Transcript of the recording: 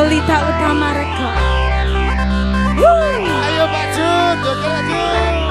Pelita Utama Rekor. Ayo Pak Jun, joget Jun.